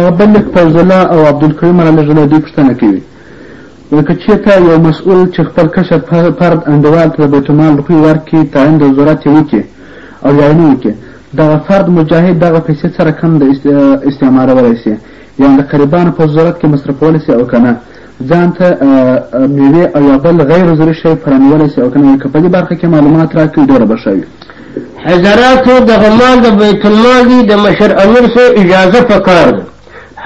مبلغ فوزالله او عبدالکریم را لېږلی دوی پوښتنه کوي وایي که چېرته یو مسؤل چې خپل کشر فرد انډیوال ته د بیت المال روپۍ ورکړي تعین د ضرورت یې وکړي او یا یې نه وکړي دغه فرد مجاهد دغه پیسې څه رقم د استعمالولی شي یعنې د قریبانو په ضرورت کې مصرفولی شي او که نه ځان ته مېوې او یا بل غیر ضروري شی فرانولی شي او کنه که په دې برخه کې معلومات راکړي ډېره به ښه وي. حضراتو دغه مال د بیت المال دی د مشر امیر سره اجازه پکار ده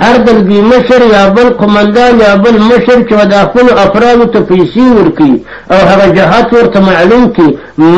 هر دلګي مشر یا بل قومندان یا بل مشر چې د خپل افرادو ته پیسې ورکړي او هغه جهات ورته معلوم کړي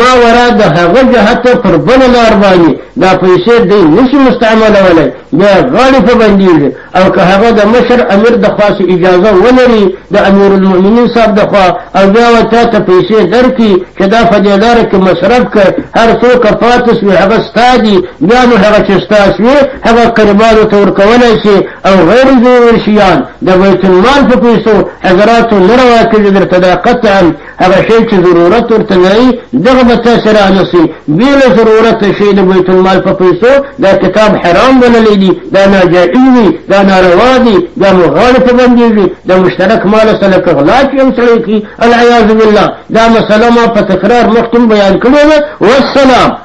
ما ورا د هغه جهات پر بل لار باندې دا پیسې دی نشي مستعملولای بیا غاړې په بندېږي او که هغه د مشر امیر د خوا څخه اجازه ولري د امیرالمؤمنین صاحب د خوا او بیا و تا ته پیسې درکړي چې دا په دې لاره کې مصرف کړي هر څوک پاتې شوي هغه ستا دي بیا نو هغه چې ستا شوې هغه قربانو ته ورکولی شي او غیر ضروري شیان د بیت المال په پیسو حضراتو نه روا کېږي درته دا قطعا هغه شی چې ضرورت ورته لري دغه به تاسو رانسي بې له ضرورته شی د بیت المال په پیسو دا کتاب حرام بللی دي دا ناجایز دي دا ناروا دي دا مو غاړې ته بندېږي د مشترک مال سره لکه غلا چې یو سړی کړي العیاذ بالله دا مسله ما په تکرار مخکې بیان کړې ده والسلام